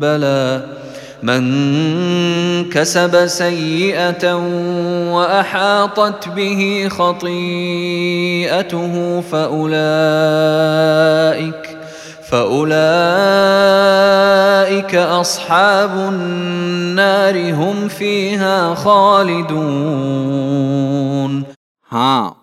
بلى من كسب سيئة وأحاطت به خطيئته فأولئك فأولئك أصحاب النار هم فيها خالدون. ها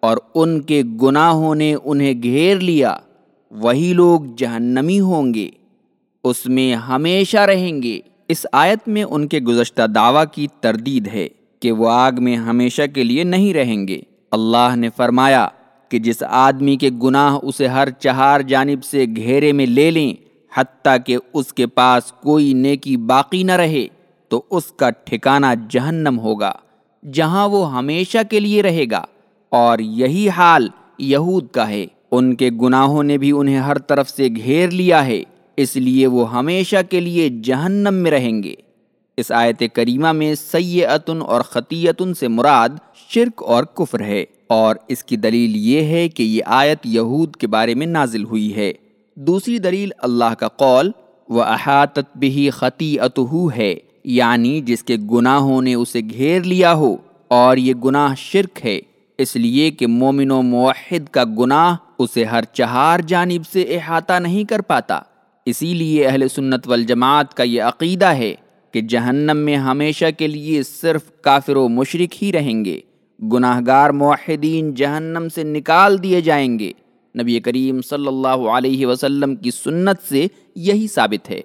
اور ان کے گناہوں نے انہیں گھیر لیا، وہی لوگ جہنمی ہوں گے، اس میں ہمیشہ رہیں گے۔ اس آیت میں ان کے گزشتہ دعویٰ کی تردید ہے کہ وہ آگ میں ہمیشہ کے لیے نہیں رہیں گے۔ اللہ نے فرمایا کہ جس آدمی کے گناہ اسے ہر چہار جانب سے گھیرے میں لے لیں، حتیٰ کہ اس کے پاس کوئی نیکی باقی نہ رہے، تو اس کا ٹھکانہ جہنم ہوگا، جہاں وہ ہمیشہ کے لیے رہے گا۔ اور یہی حال یہود کا ہے۔ ان کے گناہوں نے بھی انہیں ہر طرف سے گھیر لیا ہے، اس لیے وہ ہمیشہ کے لیے جہنم میں رہیں گے۔ اس آیت کریمہ میں سیئتن اور خطیتن سے مراد شرک اور کفر ہے۔ اور اس کی دلیل یہ ہے کہ یہ آیت یہود کے بارے میں نازل ہوئی ہے۔ دوسری دلیل اللہ کا قول و احاطت بھی خطیت ہے یعنی جس کے گناہوں نے اسے گھیر لیا ہو، اور یہ گناہ شرک ہے۔ اس لیے کہ مومن و موحد کا گناہ اسے ہر چہار جانب سے احاطہ نہیں کر پاتا۔ اسی لیے اہل سنت والجماعت کا یہ عقیدہ ہے کہ جہنم میں ہمیشہ کے لیے صرف کافر و مشرق ہی رہیں گے۔ گناہ گار معاہدین جہنم سے نکال دیے جائیں گے۔ نبی کریم صلی اللہ علیہ وسلم کی سنت سے یہی ثابت ہے۔